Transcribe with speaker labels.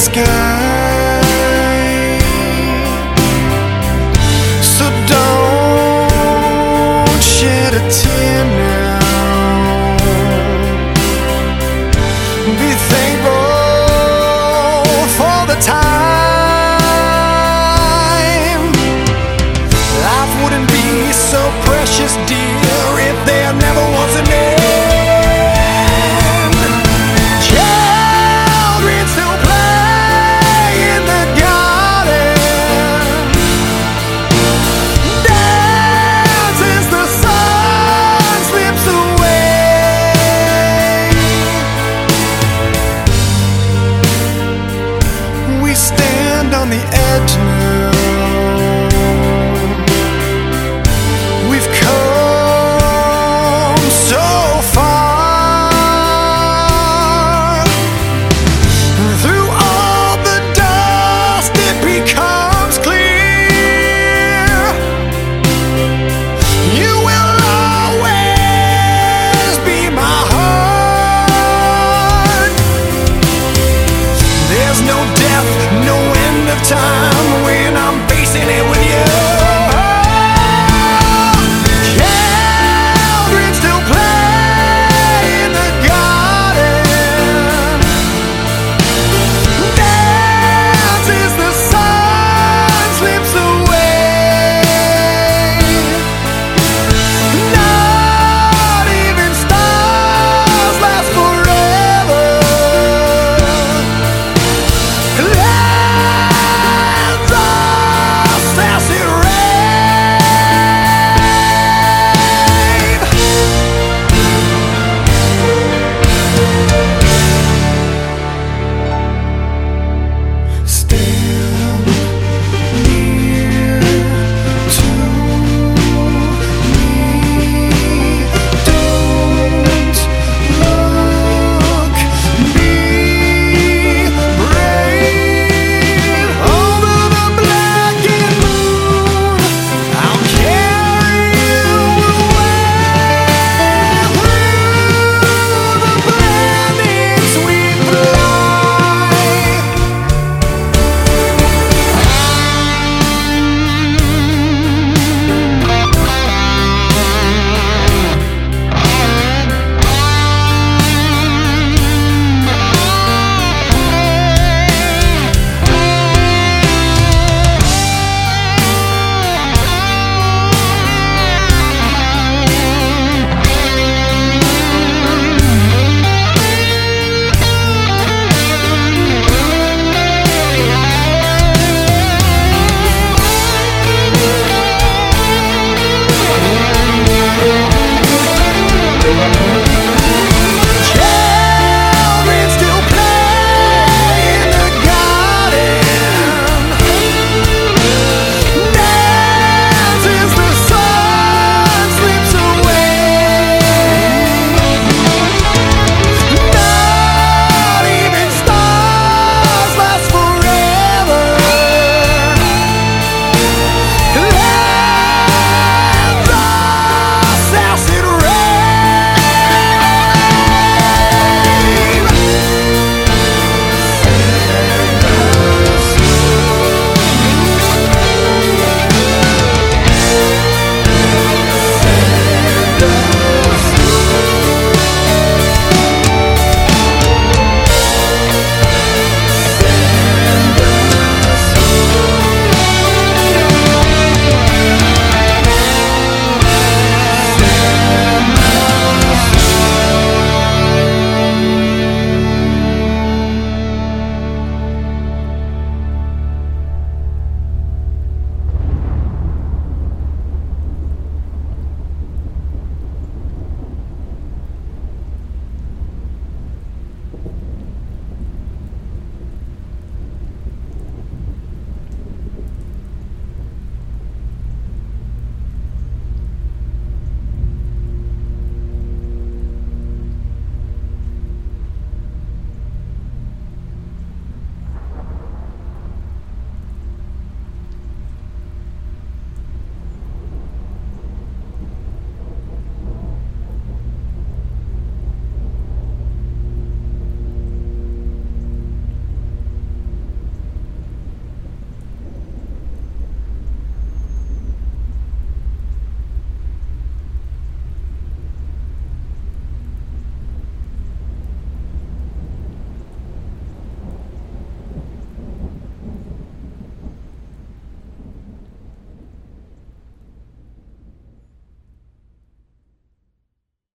Speaker 1: sky. So don't shed a tear now. Be thankful for the time. time.